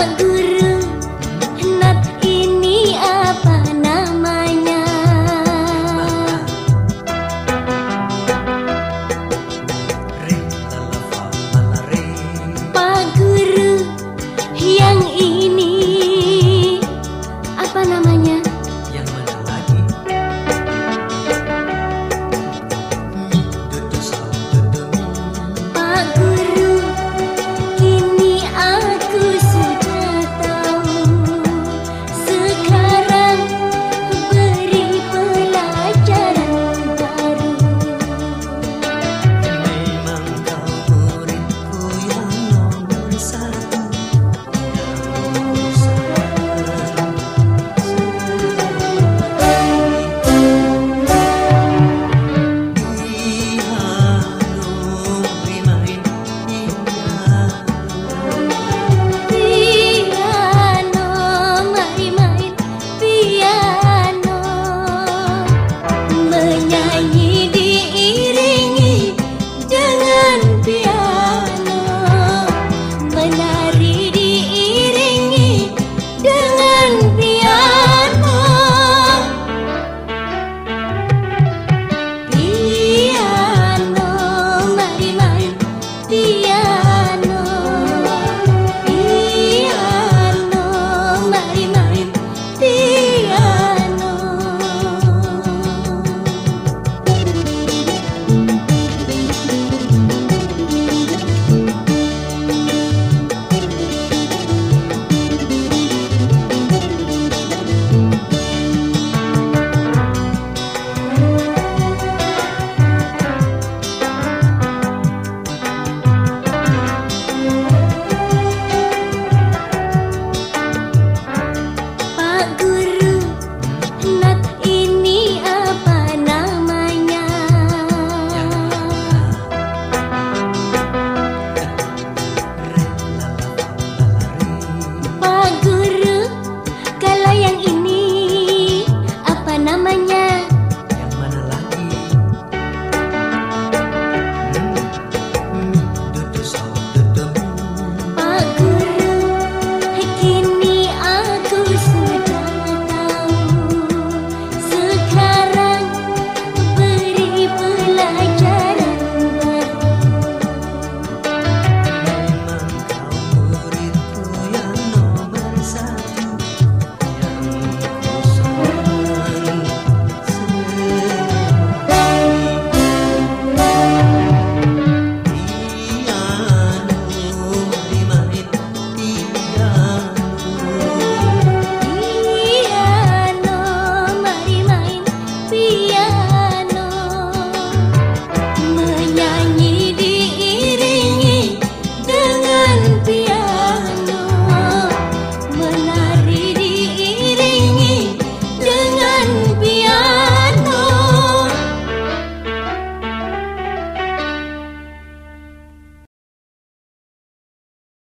Kalangura